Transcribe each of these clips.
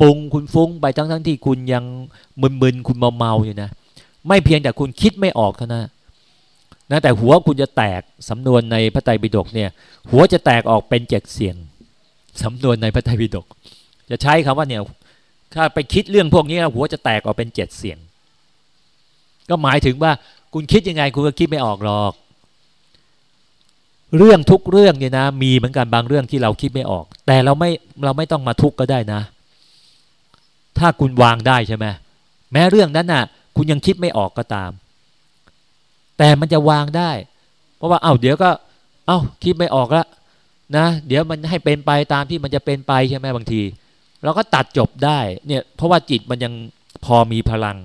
ปรุงคุณฟุ้งไปทั้งทั้งที่คุณยังมึนๆคุณเมาๆอยู่นะ ไม่เพียงแต่คุณคิดไม่ออกเท่านั้นนะแต่หัวคุณจะแตกสำนวนในพระไตรปิฎกเนี่ย หัวจะแตกออกเป็นเจ็ดเสียงสำนวนในพระไตรปิฎกจะใช้คำว่าเนี่ยถ้าไปคิดเรื่องพวกนี้หัวจะแตกออกเป็นเจ็ดเสียง ก็หมายถึงว่าคุณคิดยังไงคุณก็คิดไม่ออกหรอก เรื่องทุกเรื่องเนี่ยนะ มีเหมือนกันบางเรื่องที่เราคิดไม่ออก แต่เราไม่เราไม่ต้องมาทุกข์ก็ได้นะ ถ้าคุณวางได้ใช่ไหมแม้เรื่องนั้นน่ะ คุณยังคิดไม่ออกก็ตาม แต่มันจะวางได้ เพราะว่าเอา้าเดี๋ยวก็ เอา้าคิดไม่ออกแล้วนะเดี๋ยวมันให้เป็นไปตามที่มันจะเป็นไปใช่ไหมบางที เราก็ตัดจบได้เนี่ยเพราะว่าจิตมันยังพอมีพลัง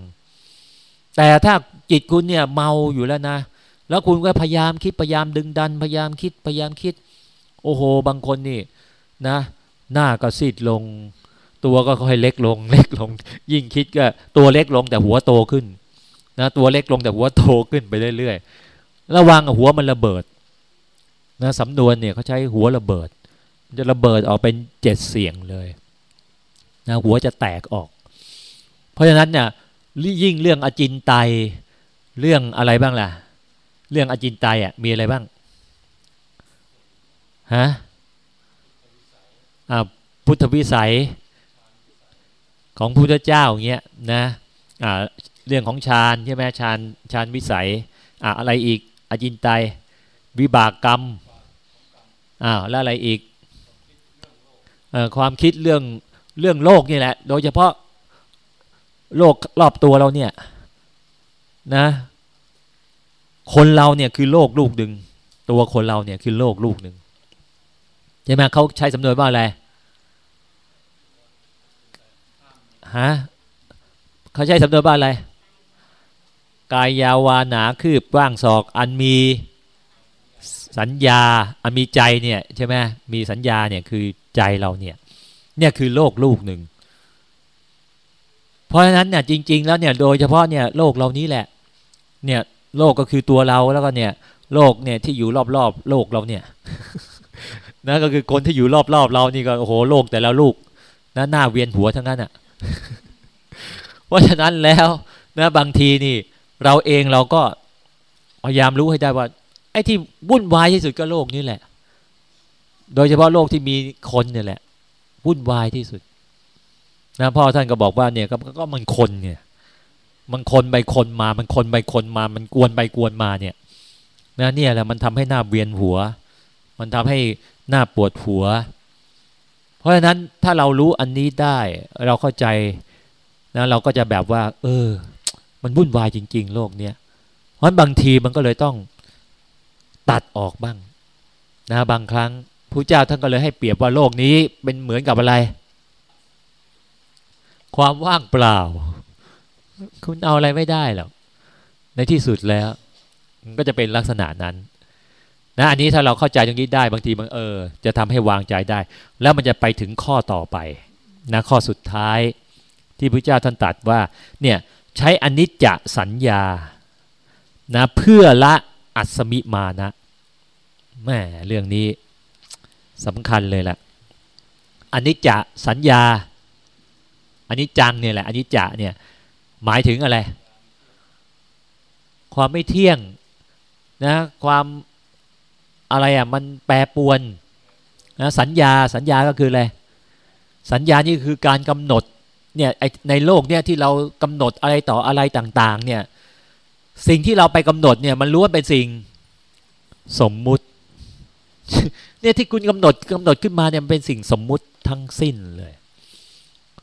แต่ถ้าจิตคุณเนี่ยเมาอยู่แล้วนะ แล้วคุณก็พยายามคิดพยายามดึงดัน พยายามคิดพยายามคิด โอ้โห บางคนนี่นะ หน้าก็ซีดลง ตัวก็ค่อยเล็กลง เล็กลง ยิ่งคิดก็ตัวเล็กลงแต่หัวโตขึ้นนะตัวเล็กลงแต่หัวโตขึ้นไปเรื่อยๆระวังหัวมันระเบิดนะสำนวนเนี่ยเขาใช้หัวระเบิด จะระเบิดออกเป็นเจ็ดเสียงเลยนะหัวจะแตกออก เพราะฉะนั้นเนี่ยยิ่งเรื่องอจินไตเรื่องอะไรบ้างล่ะ เรื่องอจินไตอะมีอะไรบ้างฮะพุทธวิสัย ของพุทธเจ้าอย่างเงี้ยนะอ่าเรื่องของฌานใช่ไหมฌานฌานวิสัยอ่าอะไรอีกอจินไตยวิบากกรรมอ้าวแล้วอะไรอีกอความคิดเรื่องเรื่องโลกนี่แหละ โดยเฉพาะโลกรอบตัวเราเนี่ยนะ คนเราเนี่ยคือโลกลูกหนึ่งตัวคนเราเนี่ยคือโลกลูกหนึ่งใช่ไหมเขาใช้สำนวนว่าอะไร ฮะเขาใช้สำนวนว่าอะไร กายยาวานาคืบว่างศอกอันมีสัญญาอันมีใจเนี่ยใช่ไหมมีสัญญาเนี่ยคือใจเราเนี่ยเนี่ยคือโลกลูกหนึ่ง เพราะฉะนั้นเนี่ยจริง ๆ แล้วเนี่ยโดยเฉพาะเนี่ยโลกเรานี้แหละ เนี่ยโลกก็คือตัวเราแล้วก็เนี่ยโลกเนี่ยที่อยู่รอบๆโลกเราเนี่ยนะก็คือคนที่อยู่รอบๆเรานี่ก็โอ้โหโลกแต่ละลูกนะหน้าเวียนหัวทั้งนั้นอะ่ะเพราะฉะนั้นแล้วนะบางทีนี่ เราเองเราก็พยายามรู้ให้ได้ว่า ไอ้ที่วุ่นวายที่สุดก็โลกนี้แหละ โดยเฉพาะโลกที่มีคนเนี่ยแหละวุ่นวายที่สุดนะพ่อท่านก็บอกว่าเนี่ยก็ก็มันคนเนี่ยมันคนไปคนมา มันคนไปคนมา มันกวนไปกวนมาเนี่ยนะเนี่ยแหละมันทำให้หน้าเวียนหัว มันทำให้หน้าปวดหัว เพราะฉะนั้นถ้าเรารู้อันนี้ได้เราเข้าใจนะเราก็จะแบบว่า เออ มันวุ่นวายจริง ๆ โลกเนี้ยเพราะบางทีมันก็เลยต้องตัดออกบ้างนะบางครั้งพระเจ้าท่านก็เลยให้เปรียบว่าโลกนี้เป็นเหมือนกับอะไร ความว่างเปล่า คุณเอาอะไรไม่ได้หรอกในที่สุดแล้ว มันก็จะเป็นลักษณะนั้น นะอันนี้ถ้าเราเข้าใจตรงนี้ได้บางทีมันเออ จะทำให้วางใจได้ แล้วมันจะไปถึงข้อต่อไปนะข้อสุดท้ายที่พระเจ้าท่านตรัสว่าเนี่ยใช้อนิจจสัญญานะเพื่อละอัศมิมานะแม่เรื่องนี้สำคัญเลยแหละอันนี้จะสัญญา อันนี้จังเนี่ยแหละอันนี้จะเนี่ยหมายถึงอะไร ความไม่เที่ยงนะความ อะไรอะมันแปรปวนนะสัญญาสัญญาก็คืออะไรสัญญานี่คือการกำหนดเนี่ยในโลกเนี่ยที่เรากำหนดอะไรต่ออะไรต่าง ๆ เนี่ยสิ่งที่เราไปกำหนดเนี่ยมันรู้ว่าเป็นสิ่งสมมุติเนี่ยที่คุณกำหนดกำหนดขึ้นมาเนี่ยเป็นสิ่งสมมุติทั้งสิ้นเลย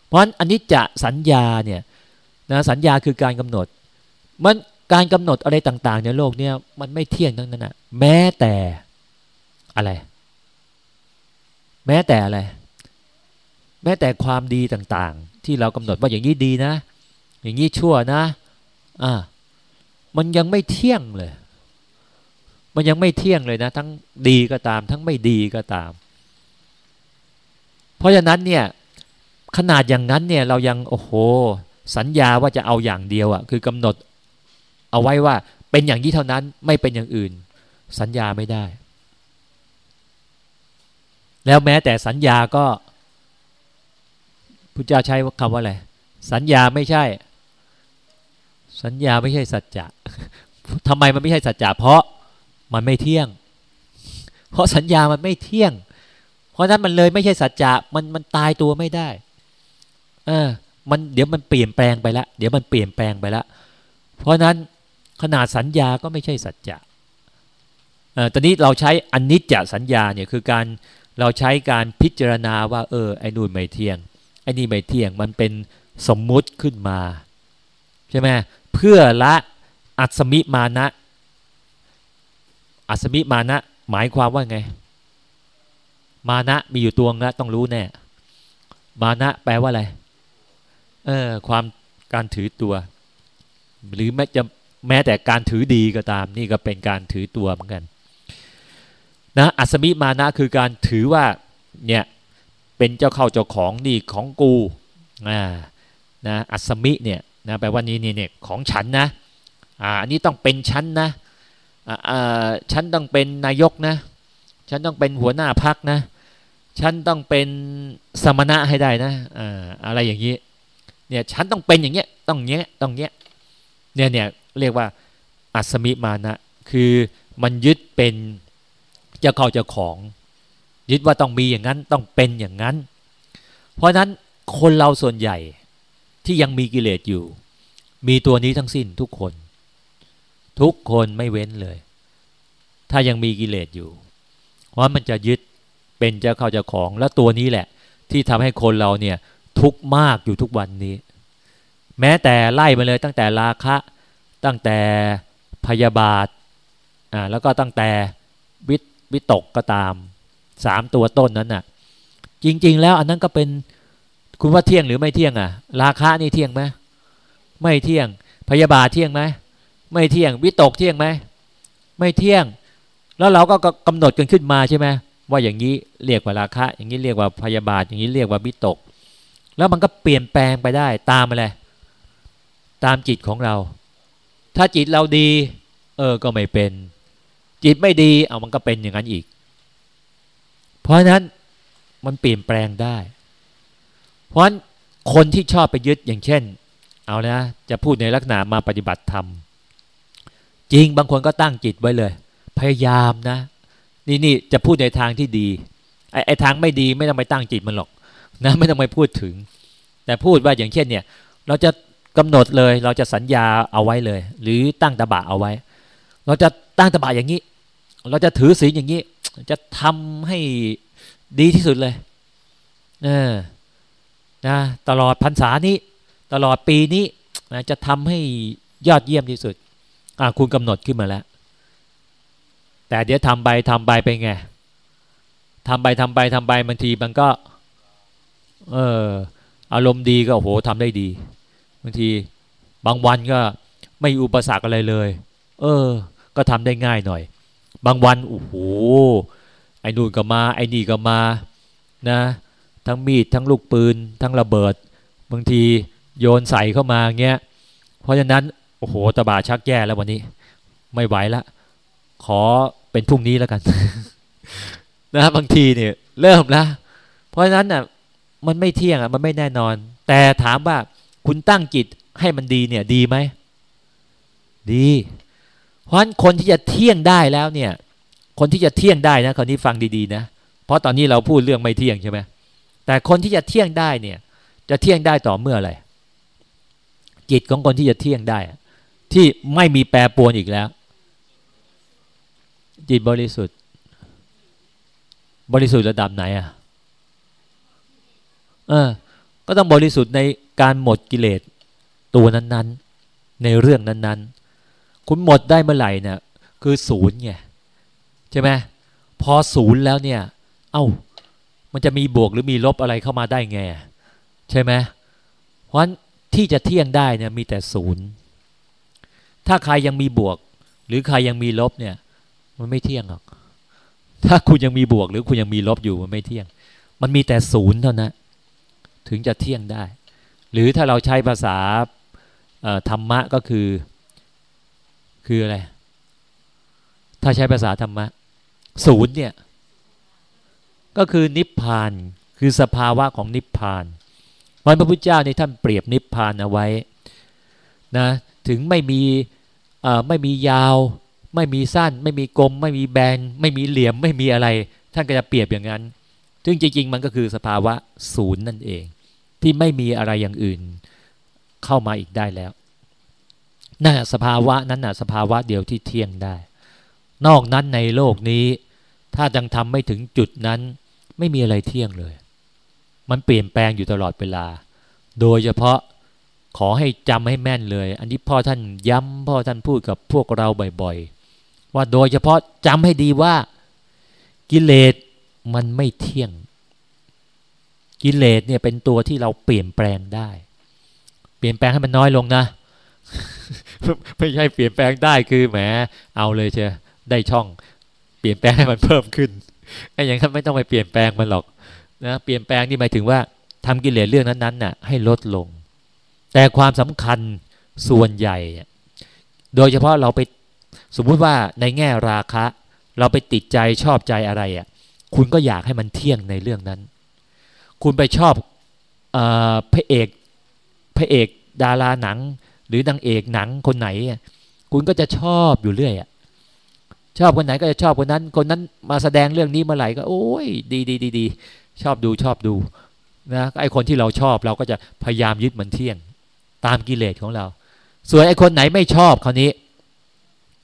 เพราะฉะนั้นอันนี้จะสัญญาเนี่ยนะสัญญาคือการกำหนด มันการกำหนดอะไรต่าง ๆ ในโลกเนี่ยมันไม่เที่ยงทั้งนั้นนะแม้แต่ อะไร แม้แต่อะไร แม้แต่ความดีต่างๆ ที่เรากำหนดว่าอย่างนี้ดีนะ อย่างนี้ชั่วนะอ่ามันยังไม่เที่ยงเลย มันยังไม่เที่ยงเลยนะ ทั้งดีก็ตาม ทั้งไม่ดีก็ตาม เพราะฉะนั้นเนี่ยขนาดอย่างนั้นเนี่ยเรายังโอ้โห สัญญาว่าจะเอาอย่างเดียวอะ่ะคือกำหนดเอาไว้ว่าเป็นอย่างนี้เท่านั้นไม่เป็นอย่างอื่น สัญญาไม่ได้ แล้วแม้แต่สัญญาก็พุทธเจ้าใช้คำว่าอะไรสัญญาไม่ใช่ สัญญาไม่ใช่สัจจะทำไมมันไม่ใช่สัจจะเพราะมันไม่เที่ยง เพราะสัญญามันไม่เที่ยง เพราะนั้นมันเลยไม่ใช่สัจจะมันมันตายตัวไม่ได้เออมันเดี๋ยวมันเปลี่ยนแปลงไปละเดี๋ยวมันเปลี่ยนแปลงไปละเพราะนั้นขนาดสัญญาก็ไม่ใช่สัจจะตอนนี้เราใช้อนนิจจสัญญาเนี่ยคือการเเราใช้การพิจารณาว่า เออไอ้นู่นไม่เที่ยงไอ้นี่ไม่เที่ยงมันเป็นสมมุติขึ้นมาใช่ไหมเพื่อละอัศมิมานะ อัศมิมานะ หมายความว่าไง มานะมีอยู่ตัวนะต้องรู้แน่มานะแปลว่าอะไรเออความการถือตัว หรือแม้จะแม้แต่การถือดีก็ตาม นี่ก็เป็นการถือตัวเหมือนกัน นะอัศมิมานะคือการถือว่าเนี่ยเป็นเจ้าเข้าเจ้าของนี่ของกูอ่านะอัศมิเนี่ยนะแปลว่านี่นี่เนี่ยของฉันนะอ่าอันนี้ต้องเป็นฉันนะอ่าฉันต้องเป็นนายกนะ ฉันต้องเป็นหัวหน้าพักนะ ฉันต้องเป็นสมณะให้ได้นะอ่าอะไรอย่างนี้เนี่ยฉันต้องเป็นอย่างเงี้ยต้องเงี้ยต้องเงี้ยเนี่ยเนี่ยเรียกว่าอัศมิมานะคือมันยึดเป็น จ้าเข้าจ้าของ ยึดว่าต้องมีอย่างนั้นต้องเป็นอย่างนั้น เพราะนั้นคนเราส่วนใหญ่ที่ยังมีกิเลสอยู่ มีตัวนี้ทั้งสิ้นทุกคน ทุกคนไม่เว้นเลย ถ้ายังมีกิเลสอยู่ เพราะมันจะยึดเป็นเจ้าเข้าเจ้าของและตัวนี้แหละ ที่ทำให้คนเราเนี่ยทุกข์มากอยู่ทุกวันนี้ แม้แต่ไล่มาเลยตั้งแต่ราคะ ตั้งแต่พยาบาทอ่าแล้วก็ตั้งแต่วิ วิตกก็ตามสามตัวต้นนั้นน่ะ จริง ๆ แล้วอันนั้นก็เป็นคุณว่าเที่ยงหรือไม่เที่ยงอะ ราคานี่เที่ยงไหมไม่เที่ยง พยาบาทเที่ยงไหมไม่เที่ยง วิตกเที่ยงไหมไม่เที่ยง แล้วเราก็กำหนดกันขึ้นมาใช่ไหมว่าอย่างนี้เรียกว่าราคะ อย่างนี้เรียกว่าพยาบาท อย่างนี้เรียกว่าวิตก แล้วมันก็เปลี่ยนแปลงไปได้ตามอะไรตามจิตของเรา ถ้าจิตเราดี เออก็ไม่เป็น จิตไม่ดีเอามันก็เป็นอย่างนั้นอีก เพราะฉะนั้นมันเปลี่ยนแปลงได้ เพราะนั้นคนที่ชอบไปยึดอย่างเช่น เอานะจะพูดในลักษณะมาปฏิบัติธรรม จริงบางคนก็ตั้งจิตไว้เลย พยายามนะ นี่นี่จะพูดในทางที่ดีไอ้ไอทางไม่ดีไม่ต้องไปตั้งจิตมันหรอกนะไม่ต้องไปพูดถึง แต่พูดว่าอย่างเช่นเนี่ย เราจะกำหนดเลยเราจะสัญญาเอาไว้เลย หรือตั้งตบะเอาไว้ เราจะตั้งตบะอย่างนี้ เราจะถือศีลอย่างนี้ จะทำให้ดีที่สุดเลยเออนะตลอดพรรษานี้ ตลอดปีนี้นะจะทำให้ยอดเยี่ยมที่สุดอ่าคุณกำหนดขึ้นมาแล้ว แต่เดี๋ยวทำไปทำไปไปไงทำไปทำไปทำไปบางทีมันก็ เอออารมณ์ดีก็โอ้โหทำได้ดีบางทีบางวันก็ไม่อุปสรรคอะไรเลย เออ ก็ทำได้ง่ายหน่อย บางวันโอ้โหไอ้นู่นก็มาไอ้นี่ก็มานะทั้งมีดทั้งลูกปืน ทั้งระเบิด บางทีโยนใส่เข้ามาเงี้ยเพราะฉะนั้นโอ้โหตบาชักแย่แล้ววันนี้ ไม่ไหวละ ขอเป็นพรุ่งนี้แล้วกัน นะบางทีเนี่ยเริ่มแล้วเพราะฉะนั้นน่ะมันไม่เที่ยงอะมันไม่แน่นอน แต่ถามว่าคุณตั้งจิตให้มันดีเนี่ยดีไหมดี เพราะฉะนั้นคนที่จะเที่ยงได้แล้วเนี่ย คนที่จะเที่ยงได้นะคราวนี้ฟังดีๆนะ เพราะตอนนี้เราพูดเรื่องไม่เที่ยงใช่ไหมแต่คนที่จะเที่ยงได้เนี่ย จะเที่ยงได้ต่อเมื่ออะไรจิตของคนที่จะเที่ยงได้ ที่ไม่มีแปรปรวนอีกแล้ว จิตบริสุทธิ์ บริสุทธิ์ระดับไหนอะเออ ก็ต้องบริสุทธิ์ในการหมดกิเลสตัวนั้น ๆ ในเรื่องนั้น ๆ คุณหมดได้เมื่อไหร่เนี่ยคือศูนย์ไงใช่ไหมพอศูนย์แล้วเนี่ย เอา้า มันจะมีบวกหรือมีลบอะไรเข้ามาได้ไงใช่ไหมเพราะที่จะเที่ยงได้เนี่ยมีแต่ศูนย์ถ้าใครยังมีบวก หรือใครยังมีลบเนี่ย มันไม่เที่ยงหรอกถ้าคุณยังมีบวก หรือคุณยังมีลบอยู่มันไม่เที่ยง มันมีแต่ศูนย์เท่านั้นถึงจะเที่ยงได้ หรือถ้าเราใช้ภาษาธรรมะก็คือ คืออะไร ถ้าใช้ภาษาธรรมะ ศูนย์เนี่ย ก็คือนิพพาน คือสภาวะของนิพพานเพราะพระพุทธเจ้าในท่านเปรียบนิพพานเอาไว้นะ ถึงไม่มีไม่มียาว ไม่มีสั้น ไม่มีกลม ไม่มีแบน ไม่มีเหลี่ยม ไม่มีอะไร ท่านก็จะเปรียบอย่างนั้น ซึ่งจริงๆ มันก็คือสภาวะศูนย์นั่นเอง ที่ไม่มีอะไรอย่างอื่น เข้ามาอีกได้แล้ว นั่นสภาวะนั้นน่ะสภาวะเดียวที่เที่ยงได้ นอกนั้นในโลกนี้ ถ้ายังทำไม่ถึงจุดนั้น ไม่มีอะไรเที่ยงเลย มันเปลี่ยนแปลงอยู่ตลอดเวลา โดยเฉพาะขอให้จำให้แม่นเลย อันนี้พ่อท่านย้ำพ่อท่านพูดกับพวกเราบ่อยๆ ว่าโดยเฉพาะจำให้ดีว่ากิเลสมันไม่เที่ยง กิเลสเนี่ยเป็นตัวที่เราเปลี่ยนแปลงได้ เปลี่ยนแปลงให้มันน้อยลงนะ ไม่ใช่เปลี่ยนแปลงได้คือแหมเอาเลยเชียได้ช่อง เปลี่ยนแปลงให้มันเพิ่มขึ้นไอ้อย่างนั้นไม่ต้องไปเปลี่ยนแปลงมันหรอกนะเปลี่ยนแปลงนี่หมายถึงว่าทำกิเลสเรื่องนั้นๆน่ะให้ลดลง แต่ความสำคัญส่วนใหญ่ โดยเฉพาะเราไปสมมุติว่าในแง่ราคะ เราไปติดใจชอบใจอะไรอะคุณก็อยากให้มันเที่ยงในเรื่องนั้น คุณไปชอบอพระเอกพระเอกดาราหนัง หรือนางเอกหนังคนไหน คุณก็จะชอบอยู่เรื่อยอะชอบคนไหนก็จะชอบคนนั้น คนนั้นมาแสดงเรื่องนี้เมื่อไหร่ก็ โอ้ย ดีดีดีดีชอบดูชอบดูนะไอคนที่เราชอบเราก็จะพยายามยึดมันเที่ยง ตามกิเลสของเรา ส่วนไอคนไหนไม่ชอบคราวนี้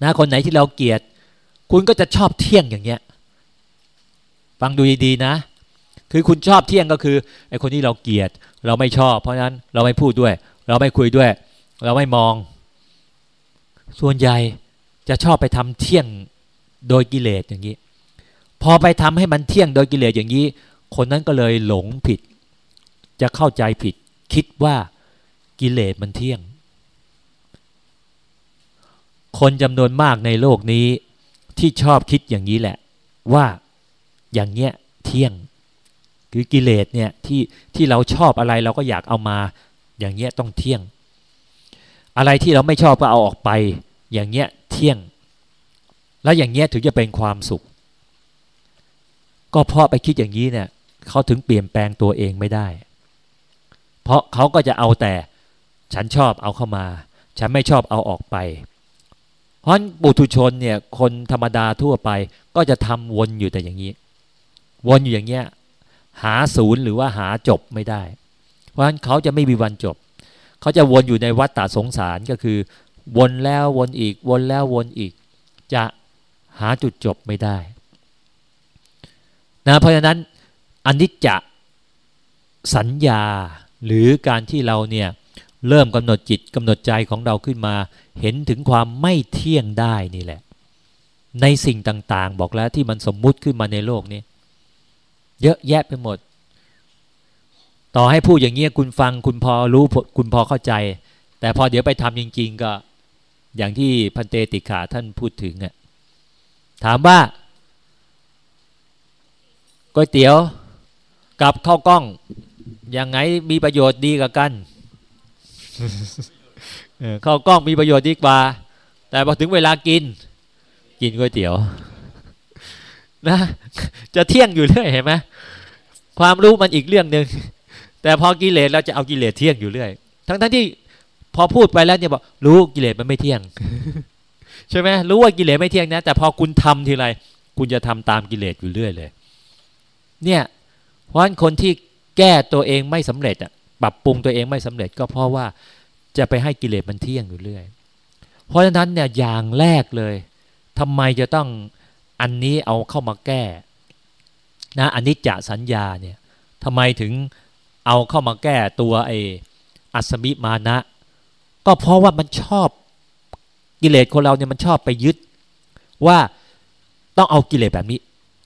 นะคนไหนที่เราเกลียด คุณก็จะชอบเที่ยงอย่างเงี้ย ฟังดูดีๆนะ คือคุณชอบเที่ยงก็คือไอคนที่เราเกลียด เราไม่ชอบ เพราะนั้นเราไม่พูดด้วย เราไม่คุยด้วย เราไม่มอง ส่วนใหญ่จะชอบไปทำเที่ยงโดยกิเลสอย่างนี้ พอไปทำให้มันเที่ยงโดยกิเลสอย่างนี้ คนนั้นก็เลยหลงผิด จะเข้าใจผิด คิดว่ากิเลสมันเที่ยง คนจำนวนมากในโลกนี้ที่ชอบคิดอย่างนี้แหละ ว่าอย่างเงี้ยเที่ยงคือกิเลสเนี่ยที่ที่เราชอบอะไรเราก็อยากเอามา อย่างเงี้ยต้องเที่ยง อะไรที่เราไม่ชอบก็เอาออกไป อย่างเงี้ยเที่ยง แล้วอย่างเงี้ยถึงจะเป็นความสุข ก็เพราะไปคิดอย่างนี้เนี่ยเขาถึงเปลี่ยนแปลงตัวเองไม่ได้ เพราะเขาก็จะเอาแต่ฉันชอบเอาเข้ามา ฉันไม่ชอบเอาออกไป เพราะบุตุชนเนี่ยคนธรรมดาทั่วไปก็จะทำวนอยู่แต่อย่างนี้ วนอยู่อย่างเงี้ยหาศูนย์หรือว่าหาจบไม่ได้ เพราะฉะนั้นเขาจะไม่มีวันจบ เขาจะวนอยู่ในวัฏฏะสงสารก็คือ วนแล้ววนอีก วนแล้ววนอีก จะหาจุดจบไม่ได้นะเพราะฉะนั้นอันนี้จะสัญญาหรือการที่เราเนี่ยเริ่มกำหนดจิตกำหนดใจของเราขึ้นมา เห็นถึงความไม่เที่ยงได้นี่แหละ ในสิ่งต่างๆ บอกแล้วที่มันสมมุติขึ้นมาในโลกนี้ เยอะแยะไปหมด ต่อให้พูดอย่างเงี้ยคุณฟังคุณพอรู้คุณพอเข้าใจ แต่พอเดี๋ยวไปทำจริง ๆ ก็อย่างที่พันเตติขาท่านพูดถึงอะถามว่าก๋วยเตี๋ยวกับข้าวกล้องยังไงมีประโยชน์ดีกับกันข้าวกล้องมีประโยชน์ดีกว่า แต่พอถึงเวลากิน กินก๋วยเตี๋ยวนะจะเที่ยงอยู่เรื่อยเห็นไหมความรู้มันอีกเรื่องหนึ่ง แต่พอกิเลสเราจะเอากิเลสเที่ยงอยู่เรื่อย ทั้งทั้งที่พอพูดไปแล้วเนี่ยบอกรู้กิเลสมันไม่เที่ยง ใช่ไหมรู้ว่ากิเลสไม่เที่ยงนะ แต่พอคุณทำทีไรคุณจะทำตามกิเลสอยู่เรื่อยเลย เนี่ยเพราะฉะนั้นคนที่แก้ตัวเองไม่สำเร็จอะปรับปรุงตัวเองไม่สำเร็จ ก็เพราะว่าจะไปให้กิเลสมันเที่ยงอยู่เรื่อย เพราะฉะนั้นเนี่ยอย่างแรกเลยทำไมจะต้องอันนี้เอาเข้ามาแก้นะอันนี้จะสัญญาเนี่ยทำไมถึง เอาเข้ามาแก้ตัวไอ้อัศมิมานะ ก็เพราะว่ามันชอบกิเลสคนเราเนี่ยมันชอบไปยึด ว่าต้องเอากิเลสแบบนี้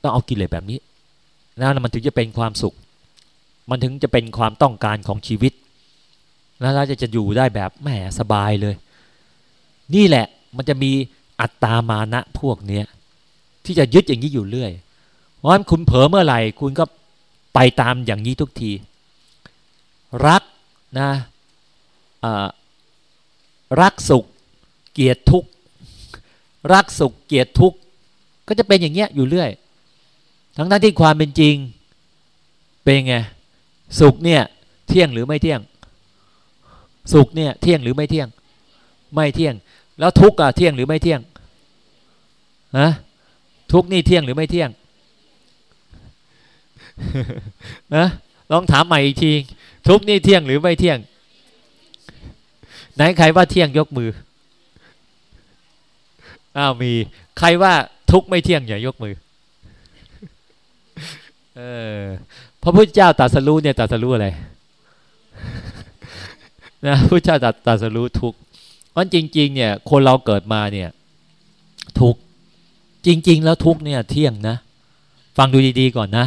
ต้องเอากิเลสแบบนี้นะมันถึงจะเป็นความสุข มันถึงจะเป็นความต้องการของชีวิตแล้วเราจะจะอยู่ได้แบบแหมสบายเลย นี่แหละมันจะมีอัตตามานะพวกเนี้ยที่จะยึดอย่างนี้อยู่เรื่อยเพราะฉะนั้นคุณเผลอเมื่อไหร่คุณก็ไปตามอย่างนี้ทุกที รักนะรักสุขเกียรติทุกข์รักสุขเกียรติทุกข์ก็จะเป็นอย่างเงี้ยอยู่เรื่อย ทั้งนั้นที่ความเป็นจริง เป็นไงสุขเนี่ยเที่ยงหรือไม่เที่ยง สุขเนี่ยเที่ยงหรือไม่เที่ยง ไม่เที่ยง แล้วทุกข์อะเที่ยงหรือไม่เที่ยงฮะทุกข์นี่เที่ยงหรือไม่เที่ยงนะ ลองถามใหม่อีกที ทุกนี่เที่ยงหรือไม่เที่ยง ไหนใครว่าเที่ยงยกมืออ้าวมีใครว่าทุกไม่เที่ยงอย่ายกมือเออพระพุทธเจ้าตรัสรู้เนี่ยตรัสรู้อะไรนะพระเจ้าตรัสตรัสรู้ทุกเพราะจริง ๆ เนี่ยคนเราเกิดมาเนี่ยทุกจริง ๆ แล้วทุกเนี่ยเที่ยงนะ ฟังดูดีๆก่อนนะ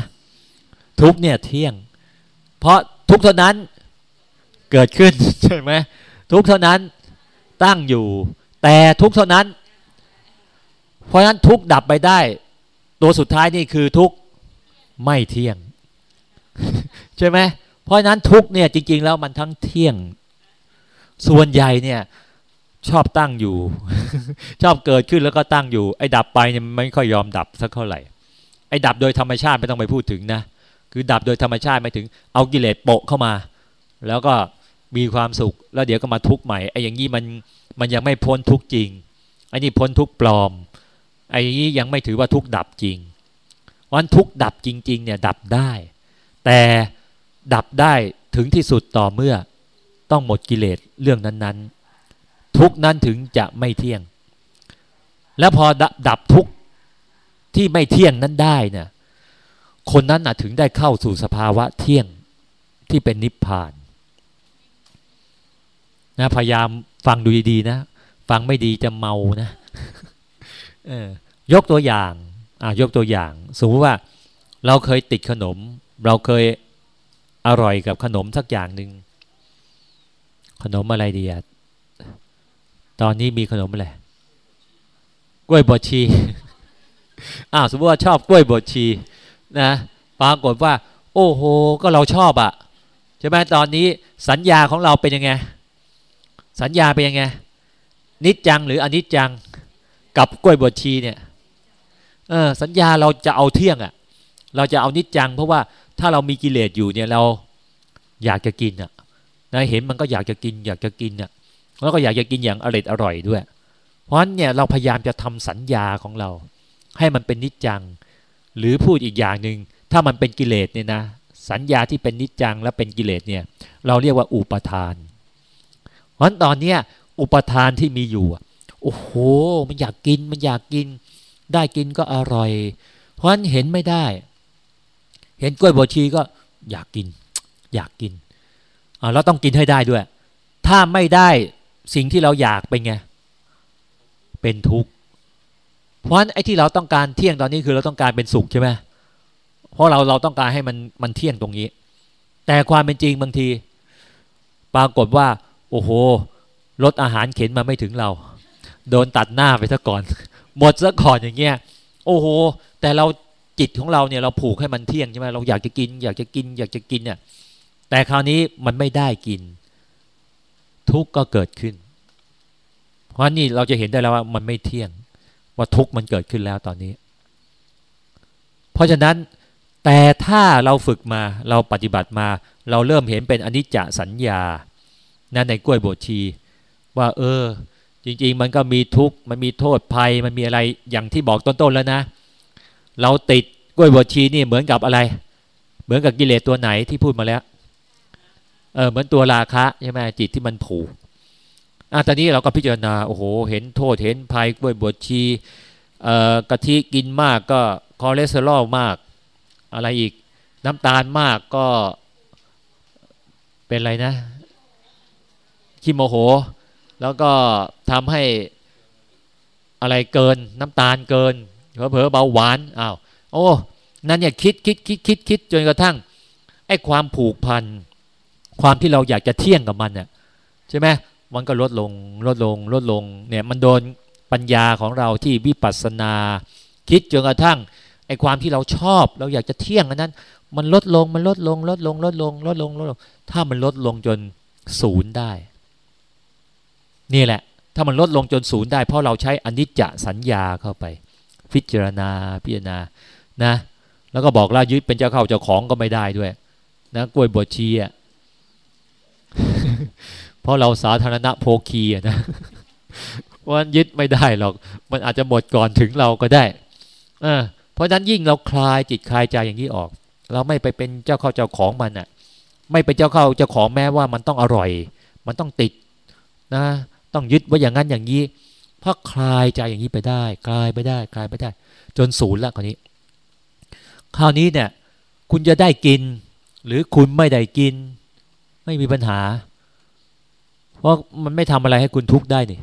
ทุกเนี่ยเที่ยง เพราะทุกข์เท่านั้นเกิดขึ้นใช่ไหมทุกข์เท่านั้นตั้งอยู่ แต่ทุกข์เท่านั้น เพราะฉะนั้นทุกข์ดับไปได้ ตัวสุดท้ายนี่คือทุกข์ไม่เที่ยง ใช่ไหมเพราะฉะนั้นทุกเนี่ยจริง ๆ แล้วมันทั้งเที่ยง ส่วนใหญ่เนี่ย ชอบตั้งอยู่ ชอบเกิดขึ้นแล้วก็ตั้งอยู่ไอ้ดับไปเนี่ยไม่ค่อยยอมดับสักเท่าไหร่ไอ้ดับโดยธรรมชาติไม่ต้องไปพูดถึงนะ คือดับโดยธรรมชาติไม่ถึงเอากิเลสโปะเข้ามา แล้วก็มีความสุข แล้วเดี๋ยวก็มาทุกข์ใหม่ไอ้อย่างนี้มันมันยังไม่พ้นทุกข์จริงไอ้นี่พ้นทุกข์ปลอมไอ้นี้ยังไม่ถือว่าทุกข์ดับจริงวันทุกข์ดับจริง ๆ เนี่ยดับได้ แต่ดับได้ถึงที่สุดต่อเมื่อต้องหมดกิเลสเรื่องนั้น ๆ ทุกนั้นถึงจะไม่เที่ยง แล้วพอดับทุกที่ไม่เที่ยงนั้นได้เนี่ย คนนั้นถึงได้เข้าสู่สภาวะเที่ยงที่เป็นนิพพานนะพยายามฟังดูดีๆนะ ฟังไม่ดีจะเมานะยกตัวอย่างอ่ายกตัวอย่าง สมมติว่าเราเคยติดขนม เราเคยอร่อยกับขนมสักอย่างหนึ่งขนมอะไรดีอะตอนนี้มีขนมอะไรกล้วยบดชีอ้าวสมมติว่าชอบกล้วยบดชี นะปรากฏว่า โอ้โหก็เราชอบอะใช่ไหมตอนนี้สัญญาของเราเป็นยังไง สัญญาเป็นยังไง นิจจังหรืออนิจจังกับกล้วยบดชีเนี่ยเออสัญญาเราจะเอาเที่ยงอะ่ะ เราจะเอานิจจัง เพราะว่าถ้าเรามีกิเลสอยู่เนี่ยเราอยากจะกินอะ่ะนะเห็นมันก็อยากจะกิน อยากจะกินอะ่ะแล้วก็อยากจะกินอย่างอร่อยอร่อยด้วย เพราะฉะนั้นเนี่ยเราพยายามจะทำสัญญาของเรา ให้มันเป็นนิจจัง หรือพูดอีกอย่างหนึ่งถ้ามันเป็นกิเลสเนี่ยนะสัญญาที่เป็นนิจจังและเป็นกิเลสเนี่ยเราเรียกว่าอุปทานเพราะตอนเนี้ยอุปทานที่มีอยู่โอ้โหมันอยากกินมันอยากกิน ได้กินก็อร่อย เพราะฉะนั้นเห็นไม่ได้ เห็นกล้วยบวชีก็อยากกิน อยากกินเราต้องกินให้ได้ด้วย ถ้าไม่ได้สิ่งที่เราอยากเป็นไงเป็นทุกข์ เพราะฉะนั้นไอ้ที่เราต้องการเที่ยงตอนนี้คือเราต้องการเป็นสุขใช่ไหมเพราะเราเราต้องการให้มันมันเที่ยงตรงนี้ แต่ความเป็นจริงบางที ปรากฏว่า โอ้โหรถอาหารเข็นมาไม่ถึงเรา โดนตัดหน้าไปซะก่อน หมดซะก่อนอย่างเงี้ยโอ้โห แต่เราจิตของเราเนี่ยเราผูกให้มันเที่ยงใช่ไหมเราอยากจะกิน อยากจะกิน อยากจะกินเนี่ยแต่คราวนี้มันไม่ได้กิน ทุกข์ก็เกิดขึ้น เพราะนี่เราจะเห็นได้แล้วว่ามันไม่เที่ยง ว่าทุกข์มันเกิดขึ้นแล้วตอนนี้ เพราะฉะนั้นแต่ถ้าเราฝึกมาเราปฏิบัติมา เราเริ่มเห็นเป็นอนิจจสัญญานั่นในกล้วยบทชี ว่า เออ จริง ๆ มันก็มีทุกข์มันมีโทษภัย มันมีอะไรอย่างที่บอกต้นๆแล้วนะ เราติดกล้วยบวชชีนี่เหมือนกับอะไร เหมือนกับกิเลสตัวไหนที่พูดมาแล้วเออเหมือนตัวราคะใช่ไหมจิตที่มันผูก อะตอนนี้เราก็พิจารณาโอ้โห เห็นโทษเห็นภัยกล้วยบวชชีเอ่อกะทิกินมากก็คอเลสเตอรอลมากอะไรอีก น้ำตาลมากก็เป็นอะไรนะขี้โมโห แล้วก็ทำให้อะไรเกินน้ำตาลเกินเผลอเบาหวานอ้าวโอ้นั่นเนี่ยคิดคิดคิดคิดคิดจนกระทั่งไอ้ความผูกพัน ความที่เราอยากจะเที่ยงกับมันเนี่ยใช่ไหม มันก็ลดลงลดลงลดลงเนี่ยมันโดนปัญญาของเราที่วิปัสสนา คิดจนกระทั่งไอ้ความที่เราชอบ เราอยากจะเที่ยงอันนั้น มันลดลงมันลดลงลดลงลดลงลดลงลดลง ถ้ามันลดลงจนศูนย์ได้ นี่แหละ ถ้ามันลดลงจนศูนย์ได้ เพราะเราใช้อนิจจสัญญาเข้าไป พิจารณาพิจารณานะ แล้วก็บอกล่ายึดเป็นเจ้าเข้าเจ้าของก็ไม่ได้ด้วยนะกล้วยบวชชีอะ เพราะเราสาธารณะโภคีนะว่ายึดไม่ได้หรอก มันอาจจะหมดก่อนถึงเราก็ได้เอเพราะนั้นยิ่งเราคลายจิตคลายใจอย่างนี้ออก เราไม่ไปเป็นเจ้าเข้าเจ้าของมันอะ ไม่เป็นเจ้าเข้าเจ้าของแม้ว่ามันต้องอร่อย มันต้องติดนะ ต้องยึดว่าอย่างนั้นอย่างนี้เพราะคลายใจอย่างนี้ไปได้ คลายไปได้ คลายไปได้ จนศูนย์ละคราวนี้ คราวนี้เนี่ย คุณจะได้กิน หรือคุณไม่ได้กิน ไม่มีปัญหา เพราะมันไม่ทำอะไรให้คุณทุกข์ได้นี่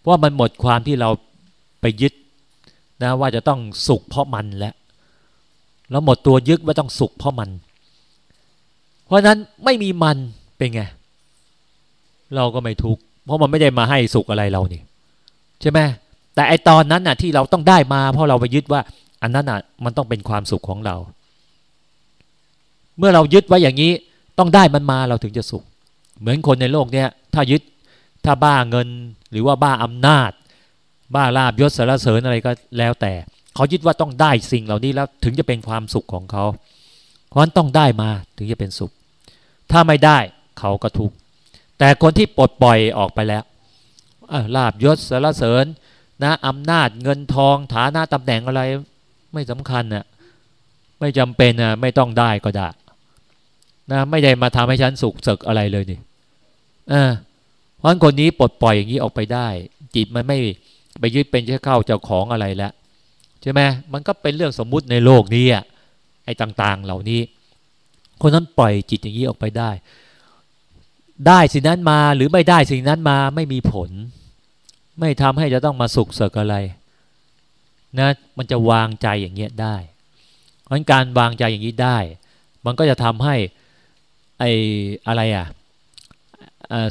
เพราะมันหมดความที่เราไปยึดนะว่าจะต้องสุขเพราะมันแล้วแล้วหมดตัวยึดว่าต้องสุขเพราะมัน เพราะนั้นไม่มีมันเป็นไงเราก็ไม่ทุกข์เพราะมันไม่ได้มาให้สุขอะไรเรานี่ใช่ไหมแต่ไอตอนนั้นน่ะที่เราต้องได้มา เพราะเราไปยึดว่า อันนั้นน่ะมันต้องเป็นความสุขของเรา เมื่อเรายึดไว้อย่างนี้ต้องได้มันมาเราถึงจะสุข เหมือนคนในโลกเนี้ยถ้ายึดถ้าบ้าเงินหรือว่าบ้าอำนาจ บ้าลาบยศสารเสริญอะไรก็แล้วแต่ เขายึดว่าต้องได้สิ่งเหล่านี้แล้วถึงจะเป็นความสุขของเขาเพราะฉะนั้นต้องได้มาถึงจะเป็นสุข ถ้าไม่ได้เขาก็ทุกข์แต่คนที่ปลดปล่อยออกไปแล้วลาบยศสารเสริญนะอำนาจเงินทองฐานะตำแหน่งอะไรไม่สำคัญนะ่ะไม่จำเป็นนะไม่ต้องได้ก็ได้ นะไม่ได้มาทำให้ฉันสุขสึกอะไรเลยนี่อ่าพราะคนนี้ปลดปล่อยอย่างนี้ออกไปได้ จิตมันไม่ไปยึดเป็นเจ้าเข้าเจ้าของอะไรแล้วใช่ไหมมันก็เป็นเรื่องสมมุติในโลกนี้อะไอ้ต่างๆ เหล่านี้ คนนั้นปล่อยจิตอย่างนี้ออกไปได้ ได้สิ่งนั้นมาหรือไม่ได้สิ่งนั้นมาไม่มีผล ไม่ทำให้จะต้องมาสุขเสกอะไรนะมันจะวางใจอย่างเงี้ยได้เพราะการวางใจอย่างนี้ได้ มันก็จะทำให้ ไออะไรอะ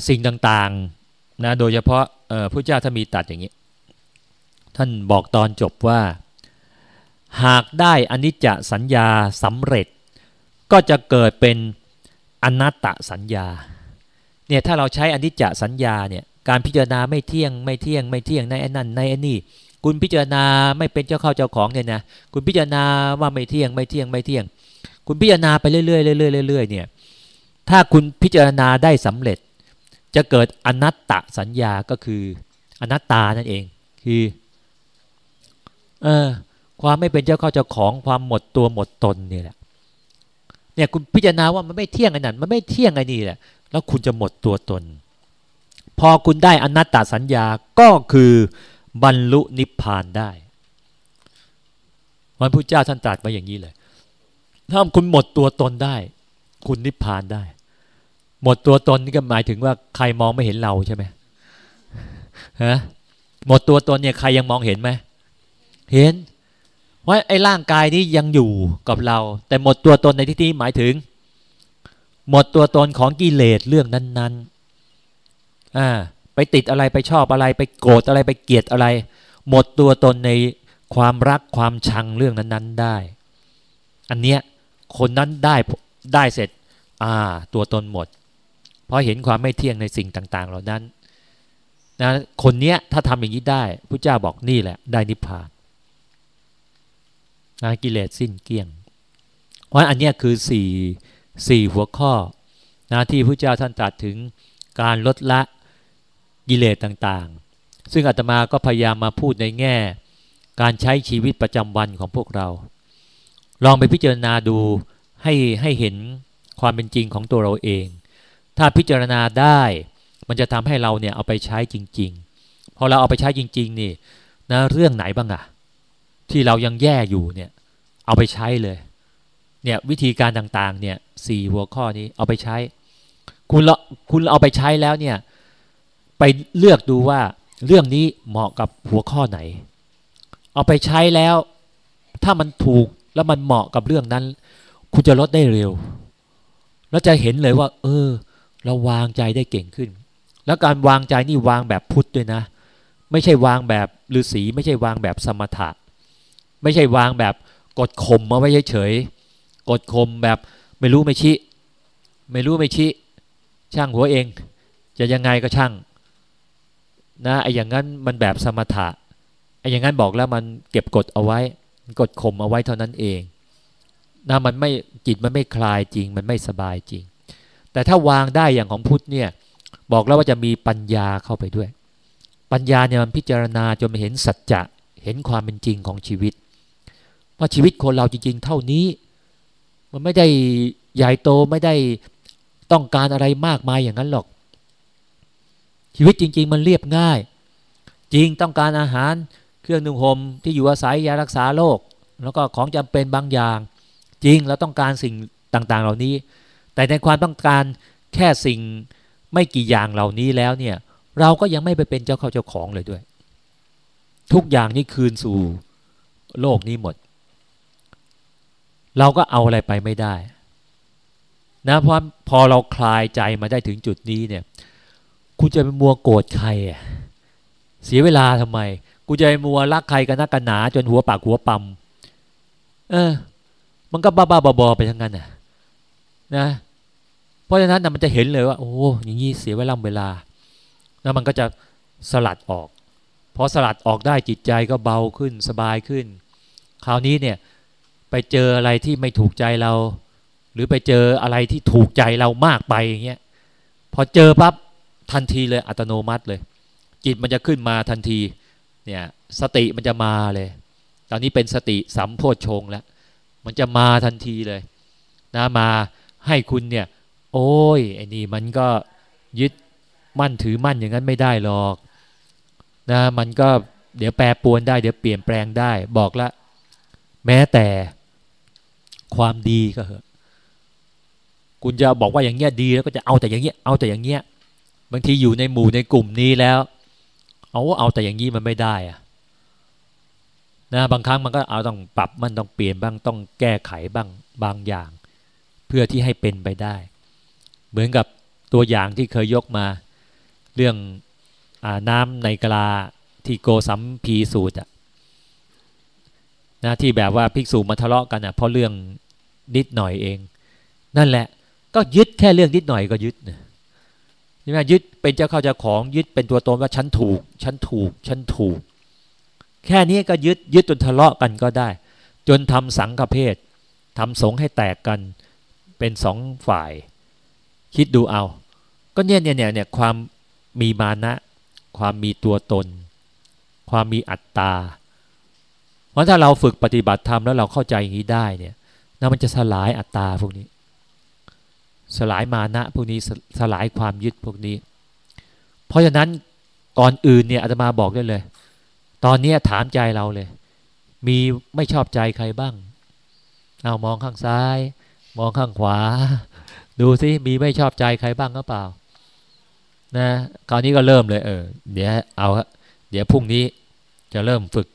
สิ่งต่างๆนะโดยเฉพาะพระเจ้าท่านมีตัดอย่างนี้ ท่านบอกตอนจบว่า หากได้อนิจจสัญญาสำเร็จ ก็จะเกิดเป็นอนัตตสัญญาเนี่ยถ้าเราใช้อนิจจสัญญาเนี่ยการพิจารณาไม่เที่ยงไม่เที่ยงไม่เที่ยงในไอ้นั่นในไอ้นี่ คุณพิจารณาไม่เป็นเจ้าเข้าเจ้าของเนี่ยนะคุณพิจารณาว่าไม่เที่ยงไม่เที่ยงไม่เที่ยง คุณพิจารณาไปเรื่อยๆเรื่อยๆเรื่อยๆเนี่ย ถ้าคุณพิจารณาได้สำเร็จ จะเกิดอนัตตสัญญาก็คืออนัตตานั่นเอง คือเออความไม่เป็นเจ้าเข้าเจ้าของความหมดตัวหมดตนนี่แหละเนี่ยคุณพิจารณาว่ามันไม่เที่ยงไอ้นั่นมันไม่เที่ยงไอ้นี่แหละแล้วคุณจะหมดตัวตน พอคุณได้อนัตตสัญญาก็คือบรรลุนิพพานได้วันพุทธเจ้าท่านตรัสมาอย่างนี้เลย ถ้าคุณหมดตัวตนได้ คุณนิพพานได้ หมดตัวตนนี่ก็หมายถึงว่าใครมองไม่เห็นเราใช่ไหมฮะหมดตัวตนเนี่ยใครยังมองเห็นไหมเห็นว่าไอ้ร่างกายนี้ยังอยู่กับเรา แต่หมดตัวตนในที่นี้หมายถึง หมดตัวตนของกิเลสเรื่องนั้นๆอ่าไปติดอะไรไปชอบอะไร ไปโกรธอะไรไปเกลียดอะไร หมดตัวตนในความรักความชังเรื่องนั้น ๆได้ อันเนี้ยคนนั้นได้ ได้เสร็จอ่าตัวตนหมด เพราะเห็นความไม่เที่ยงในสิ่งต่าง ๆ เหล่านั้นนะคนเนี้ยถ้าทำอย่างนี้ได้พระเจ้าบอกนี่แหละ ได้นิพพานนะกิเลสสิ้นเกลี้ยงเพราะอันเนี้ยคือสี่สี่หัวข้อนะที่พระเจ้าท่านตรัสถึงการลดละกิเลสต่างๆ ซึ่งอาตมาก็พยายามมาพูดในแง่ การใช้ชีวิตประจำวันของพวกเรา ลองไปพิจารณาดู ให้ให้เห็นความเป็นจริงของตัวเราเอง ถ้าพิจารณาได้มันจะทำให้เราเนี่ยเอาไปใช้จริง ๆ พอเราเอาไปใช้จริง ๆ นี่นะเรื่องไหนบ้างอะที่เรายังแย่อยู่เนี่ยเอาไปใช้เลย เนี่ยวิธีการต่างๆเนี่ยสี่หัวข้อนี้เอาไปใช้ คุณละคุณเอาไปใช้แล้วเนี่ยไปเลือกดูว่าเรื่องนี้เหมาะกับหัวข้อไหน เอาไปใช้แล้ว ถ้ามันถูกแล้วมันเหมาะกับเรื่องนั้น คุณจะลดได้เร็ว แล้วจะเห็นเลยว่า เออ เราวางใจได้เก่งขึ้น แล้วการวางใจนี่วางแบบพุทธด้วยนะ ไม่ใช่วางแบบฤาษีไม่ใช่วางแบบสมถะ ไม่ใช่วางแบบกดข่มมาไว้เฉยๆกดข่มแบบไม่รู้ไม่ชี้ไม่รู้ไม่ชี้ช่างหัวเอง จะยังไงก็ช่างนะไอ้อย่างนั้นมันแบบสมถะไอ้อย่างนั้นบอกแล้วมันเก็บกดเอาไว้กดข่มเอาไว้เท่านั้นเอง นะมันไม่จิตมันไม่คลายจริง มันไม่สบายจริง แต่ถ้าวางได้อย่างของพุทธเนี่ยบอกแล้วว่าจะมีปัญญาเข้าไปด้วย ปัญญาเนี่ยมันพิจารณาจนเห็นสัจจะเห็นความเป็นจริงของชีวิตว่าชีวิตคนเราจริง ๆ เท่านี้ มันไม่ได้ใหญ่โตไม่ได้ต้องการอะไรมากมายอย่างนั้นหรอก ชีวิตจริง ๆ มันเรียบง่าย จริงต้องการอาหารเครื่องนุ่งห่มที่อยู่อาศัยยารักษาโรคแล้วก็ของจำเป็นบางอย่าง จริงเราต้องการสิ่งต่างๆ เหล่านี้ แต่ในความต้องการแค่สิ่งไม่กี่อย่างเหล่านี้แล้วเนี่ย เราก็ยังไม่ไปเป็นเจ้าเข้าเจ้าของเลยด้วย ทุกอย่างนี่คืนสู่โลกนี้หมด เราก็เอาอะไรไปไม่ได้นะเพราะพอเราคลายใจมาได้ถึงจุดนี้เนี่ยคุณจะไปมัวโกรธใครอะเสียเวลาทำไม กูจะไปมัวรักใครกันนักกันหนา จนหัวปากหัวปั๊มเออ มันก็บ้าๆบอๆไปทั้งนั้นน่ะนะ เพราะฉะนั้นนะมันจะเห็นเลยว่า โอ้อย่างนี้เสียเวลาเวลา แล้วมันก็จะสลัดออกพอสลัดออกได้จิตใจก็เบาขึ้นสบายขึ้น คราวนี้เนี่ยไปเจออะไรที่ไม่ถูกใจเรา หรือไปเจออะไรที่ถูกใจเรามากไปอย่างเงี้ยพอเจอปั๊บทันทีเลยอัตโนมัติเลย จิตมันจะขึ้นมาทันทีเนี่ยสติมันจะมาเลย ตอนนี้เป็นสติสัมโพชงแล้ว มันจะมาทันทีเลยนะมาให้คุณเนี่ย โอ้ยไอ้นี่มันก็ยึดมั่นถือมั่นอย่างนั้นไม่ได้หรอกนะมันก็เดี๋ยวแปรปวนได้ เดี๋ยวเปลี่ยนแปลงได้บอกละ แม้แต่ความดีก็เหอะคุณจะบอกว่าอย่างเงี้ยดีแล้วก็จะเอาแต่อย่างเงี้ยเอาแต่อย่างเงี้ยบางทีอยู่ในหมู่ในกลุ่มนี้แล้ว เอาเอาแต่อย่างนี้มันไม่ได้อะ นะบางครั้งมันก็เอาต้องปรับมันต้องเปลี่ยนบ้างต้องแก้ไขบ้างบางอย่าง เพื่อที่ให้เป็นไปได้ เหมือนกับตัวอย่างที่เคยยกมา เรื่องอน้ำในกลาที่โกสัมพีสูตรอะนะที่แบบว่าภิกษุมาทะเลาะกันอะเพราะเรื่องนิดหน่อยเอง นั่นแหละก็ยึดแค่เรื่องนิดหน่อยก็ยึดนะใช่ไหมยึดเป็นเจ้าเข้าเจ้าของยึดเป็นตัวตนว่าฉันถูก ฉันถูก ฉันถูก แค่นี้ก็ยึดยึดจนทะเลาะกันก็ได้ จนทำสังฆเพศทำสงให้แตกกันเป็นสองฝ่าย คิดดูเอา ก็เนี่ยเนี่ยเนี่ยเนี่ยความมีมานะ ความมีตัวตน ความมีอัตตาเพราะถ้าเราฝึกปฏิบัติธรรมแล้วเราเข้าใจอย่างนี้ได้เนี่ยนั่นมันจะสลายอัตตาพวกนี้ สลายมานะพวกนี้สสลายความยึดพวกนี้ เพราะฉะนั้นก่อนอื่นเนี่ยอาตมาบอกได้เลย ตอนนี้ถามใจเราเลย มีไม่ชอบใจใครบ้าง เอามองข้างซ้าย มองข้างขวา ดูสิมีไม่ชอบใจใครบ้างก็เปล่า นะคราวนี้ก็เริ่มเลย เออ เดี๋ยวเอาเดี๋ยวพรุ่งนี้จะเริ่มฝึก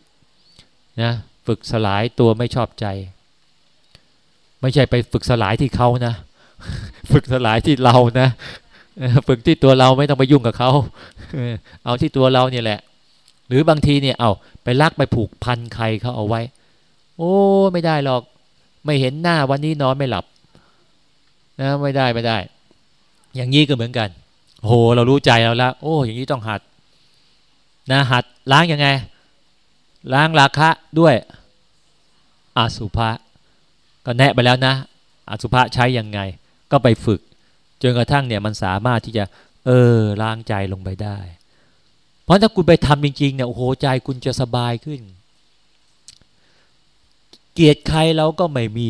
นะฝึกสลายตัวไม่ชอบใจ ไม่ใช่ไปฝึกสลายที่เขานะ ฝึกสลายที่เรานะฝึกที่ตัวเราไม่ต้องไปยุ่งกับเขาเอาที่ตัวเราเนี่ยแหละ หรือบางทีเนี่ยเอาไปลักไปผูกพันใครเขาเอาไว้ โอ้ไม่ได้หรอก ไม่เห็นหน้าวันนี้นอนไม่หลับนะไม่ได้ไม่ได้ อย่างนี้ก็เหมือนกันโหเรารู้ใจเราแล้วโอ้อย่างนี้ต้องหัดนะหัดล้างยังไง ล้างราคะด้วยอาสุภะก็แนะไปแล้วนะอาสุภะใช้ยังไง ก็ไปฝึก จนกระทั่งเนี่ยมันสามารถที่จะ เออล้างใจลงไปได้ เพราะถ้าคุณไปทำจริงๆเนี่ยโอ้โหใจคุณจะสบายขึ้น เกลียดใครเราก็ไม่มี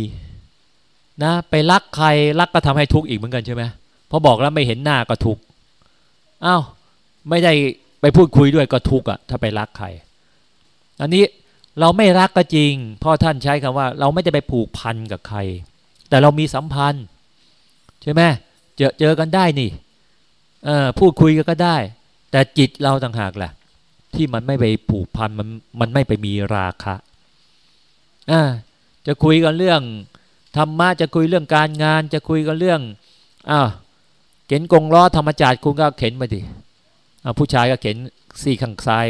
นะไปรักใครรักก็ทำให้ทุกข์อีกเหมือนกันใช่ไหมพอบอกแล้วไม่เห็นหน้าก็ทุกข์อ้าวไม่ได้ไปพูดคุยด้วยก็ทุกข์อะถ้าไปรักใคร อันนี้เราไม่รักก็จริงพ่อท่านใช้คำว่า เราไม่ได้ไปผูกพันกับใคร แต่เรามีสัมพันธ์ใช่ไหมเจอเจอกันได้นี่เออพูดคุยกันก็ได้ แต่จิตเราต่างหากแหละที่มันไม่ไปผูกพันมันมันไม่ไปมีราคะอ่าจะคุยกันเรื่องธรรมะจะคุยเรื่องการงาน จะคุยกันเรื่องอ้าวเข็นกงล้อธรรมจักรคุณก็เข็นมาดิผู้ชายก็เข็นสี่ข้างซ้าย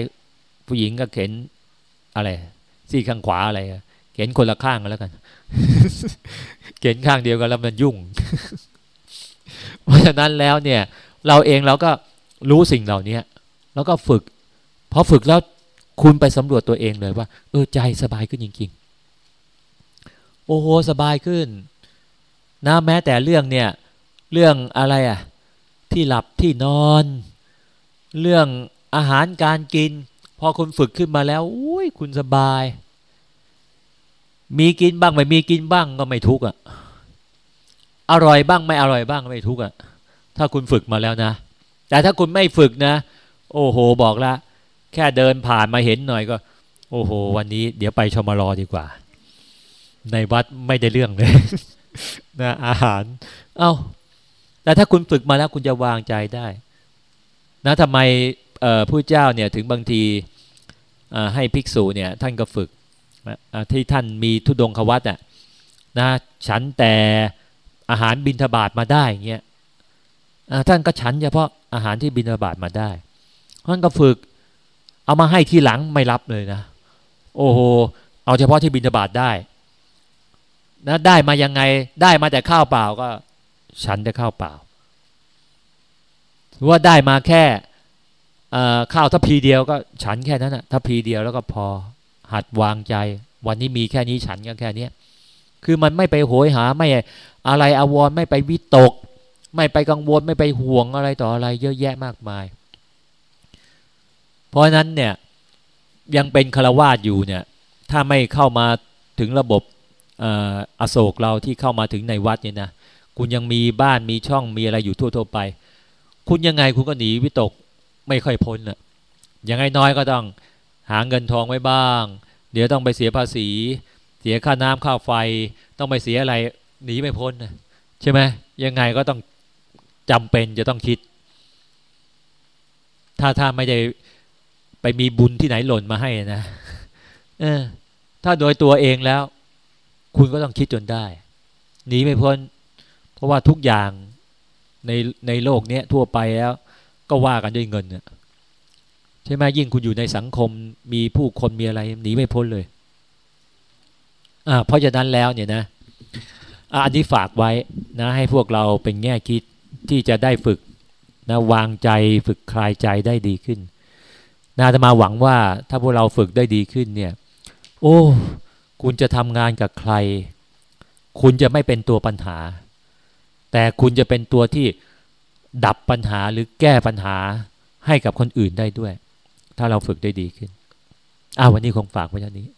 ผู้หญิงก็เข็นอะไรสี่ข้างขวาอะไรเข็นคนละข้างกันแล้วกัน เข็นข้างเดียวกันแล้วมันยุ่ง เพราะฉะนั้นแล้วเนี่ย เราเองเราก็ รู้สิ่งเหล่านี้แล้วก็ฝึกพอฝึกแล้วคุณไปสำรวจตัวเองเลยว่า เออใจสบายขึ้นจริง ๆ โอ้โหสบายขึ้นนะแม้แต่เรื่องเนี่ย เรื่องอะไรอะที่ที่หลับที่นอน เรื่องอาหารการกิน พอคุณฝึกขึ้นมาแล้วอุ้ยคุณสบาย มีกินบ้างไม่มีกินบ้างก็ไม่ทุกข์อะอร่อยบ้างไม่อร่อยบ้างไม่ทุกข์อะถ้าคุณฝึกมาแล้วนะ แต่ถ้าคุณไม่ฝึกนะ โอ้โหบอกละ แค่เดินผ่านมาเห็นหน่อยก็ โอ้โห วันนี้เดี๋ยวไปชมรอดีกว่า ในวัดไม่ได้เรื่องเลยนะอาหาร เอา้าแต่ถ้าคุณฝึกมาแล้วคุณจะวางใจได้ นะทำไมผู้เจ้าเนี่ยถึงบางทีให้ภิกษุเนี่ยท่านก็ฝึกที่ท่านมีทุดงควัตอะนะฉันแต่อาหารบินทบาทมาได้เงี้ย ท่านก็ฉันเฉพาะอาหารที่บินทบาทมาได้ท่านก็ฝึก เอามาให้ทีหลังไม่รับเลยนะ โอ้โหเอาเฉพาะที่บินทบาทได้นะได้มายังไงได้มาแต่ข้าวเปล่าก็ ฉันแต่ข้าวเปล่าหรือว่าได้มาแค่ข้าวทัพพีเดียวก็ฉันแค่นั้นนะทัพพีเดียวแล้วก็พอหัดวางใจ วันนี้มีแค่นี้ฉันก็แค่นี้คือมันไม่ไปโหยหาไม่อะไรอาวรไม่ไปวิตก ไม่ไปกังวลไม่ไปห่วงอะไรต่ออะไร เยอะแยะมากมาย เพราะนั้นเนี่ยยังเป็นคารวาสอยู่เนี่ยถ้าไม่เข้ามาถึงระบบอโศกเราที่เข้ามาถึงในวัดเนี่ยนะคุณยังมีบ้านมีช่องมีอะไรอยู่ทั่ว ๆ ไป คุณยังไงคุณก็หนีวิตกไม่ค่อยพ้นอะยังไงน้อยก็ต้องหาเงินทองไว้บ้าง เดี๋ยวต้องไปเสียภาษี เสียค่าน้ำค่าไฟ ต้องไปเสียอะไรหนีไม่พ้นนะใช่ไหมยังไงก็ต้อง จำเป็นจะต้องคิด ถ้าถ้าไม่ได้ไปมีบุญที่ไหนหล่นมาให้นะเออ ถ้าโดยตัวเองแล้ว คุณก็ต้องคิดจนได้หนีไม่พ้น เพราะว่าทุกอย่างในในโลกนี้ทั่วไปแล้ว ก็ว่ากันด้วยเงินเนี่ยใช่ไหมยิ่งคุณอยู่ในสังคมมีผู้คนมีอะไรหนีไม่พ้นเลยอ่าเพราะฉะนั้นแล้วเนี่ยนะอันนี้ฝากไว้นะ ให้พวกเราเป็นแง่คิด ที่จะได้ฝึกนะวางใจฝึกคลายใจได้ดีขึ้นนาจะมาหวังว่าถ้าพวกเราฝึกได้ดีขึ้นเนี่ย โอ้คุณจะทำงานกับใคร คุณจะไม่เป็นตัวปัญหา แต่คุณจะเป็นตัวที่ดับปัญหาหรือแก้ปัญหาให้กับคนอื่นได้ด้วย ถ้าเราฝึกได้ดีขึ้นอ้าววันนี้คงฝากไว้เท่านี้